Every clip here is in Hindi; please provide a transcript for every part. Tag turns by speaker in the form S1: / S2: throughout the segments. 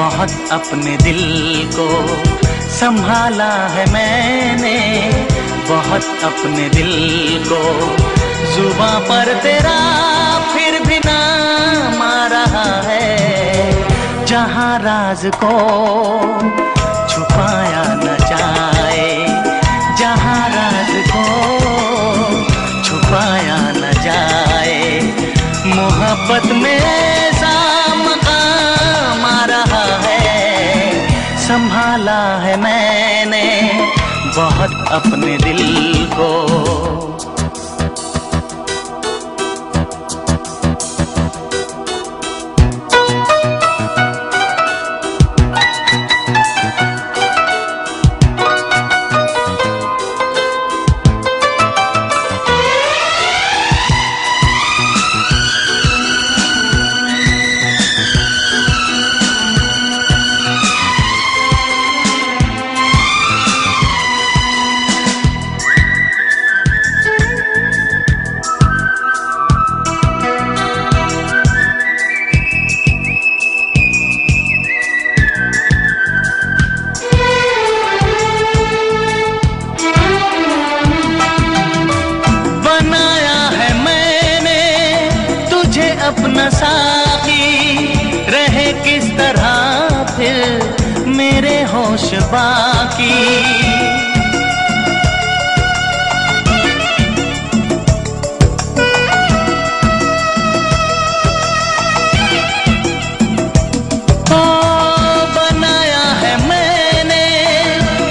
S1: बहुत अपने दिल को संभाला है मैंने। बहुत अपने दिल को जुबा पर तेरा फिर भी नाम आ रहा है। जहाँ राज को संभाला है मैंने बहुत अपने दिल को। बाकी।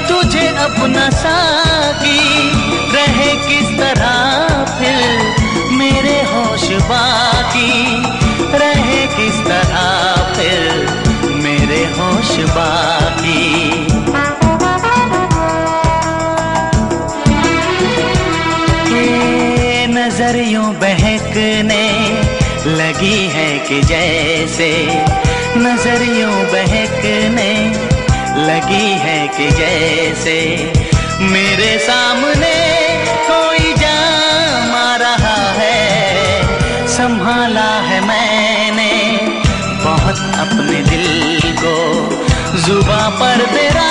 S1: तुझे अपना साथी। रहे किस नज़र यूँ बहकने लगी है कि जैसे नज़र यूँ बहकने लगी है कि जैसे मेरे सामने कोई जाम आ रहा है, संभाला है मैंने बहुत अपने दिल को। जुबा पर तेरा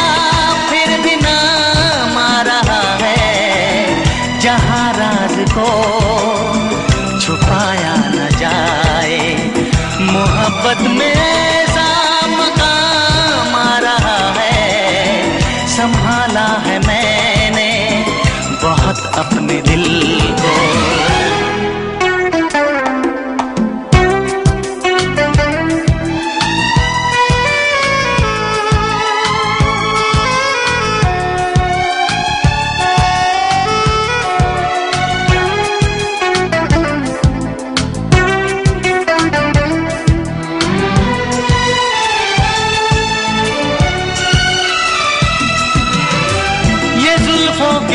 S1: फिर भी नाम आ रहा है, जहाँ राज को संभाला है मैंने। बहुत अपने दिल को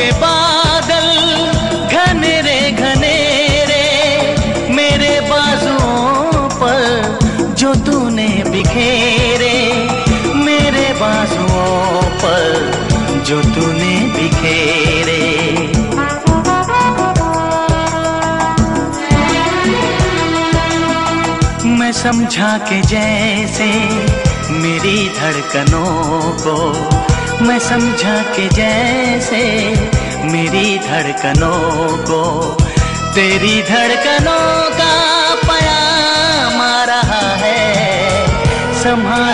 S1: के बादल घने रे घने रे मेरे बाजुओं पर जो तूने बिखेरे, मेरे बाजुओं पर जो तूने बिखेरे। मैं समझा के जैसे मेरी धड़कनों को मैं समझा के जैसे मेरी धड़कनों को तेरी धड़कनों का पया मारा है संभाला